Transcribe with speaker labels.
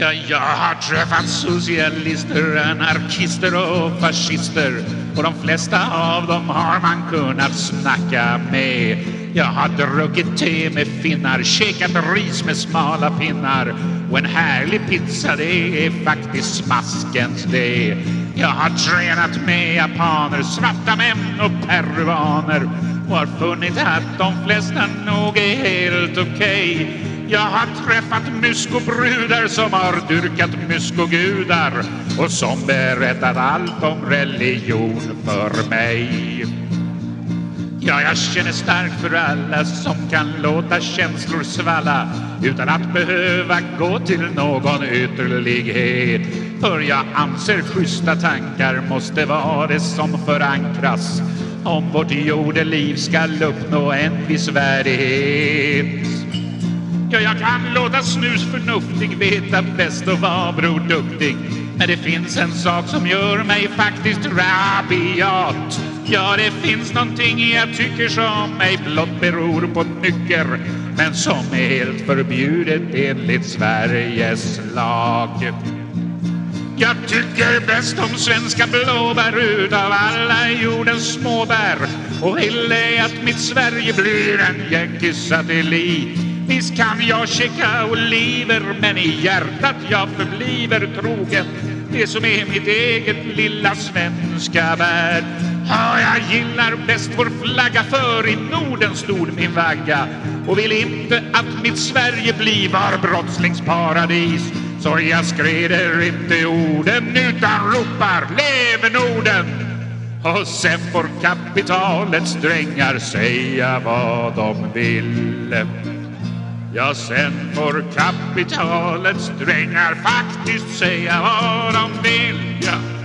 Speaker 1: Ja, jag har träffat socialister, anarkister och fascister och de flesta av dem har man kunnat snacka med. Jag har druckit te med finnar, käkat ris med smala pinnar och en härlig pizza det är faktiskt smaskens det. Jag har tränat med japaner, svarta män och peruaner och har funnit att de flesta nog är helt okej. Okay. Jag har träffat myskobrudar som har dyrkat myskogudar och som berättat allt om religion för mig. Ja, jag känner starkt för alla som kan låta känslor svalla utan att behöva gå till någon ytterlighet. För jag anser schyssta tankar måste vara det som förankras om vårt jordeliv skall uppnå en viss värdighet. Ja, jag kan låta snusförnuftig, veta bäst och vara broduktig. Men det finns en sak som gör mig faktiskt rabiat. Ja, det finns någonting jag tycker som ej blott beror på nycker men som är helt förbjudet enligt Sveriges lag. Jag tycker bäst om svenska blåbär utav alla jordens småbär och ville att mitt Sverige blir en jänkesatellit. Visst kan jag checka oliver men i hjärtat jag förbliver trogen det som är mitt eget lilla svenska värld. Ja, jag gillar bäst vår flagga för i Norden stod min vagga och vill inte att mitt Sverige blir var brottslingsparadis. Så jag skrider inte orden utan ropar Leve Norden! Och sen får kapitalets drängar säga vad de vill. Ja, sen får kapitalets drängar faktiskt säga vad de vill. ja.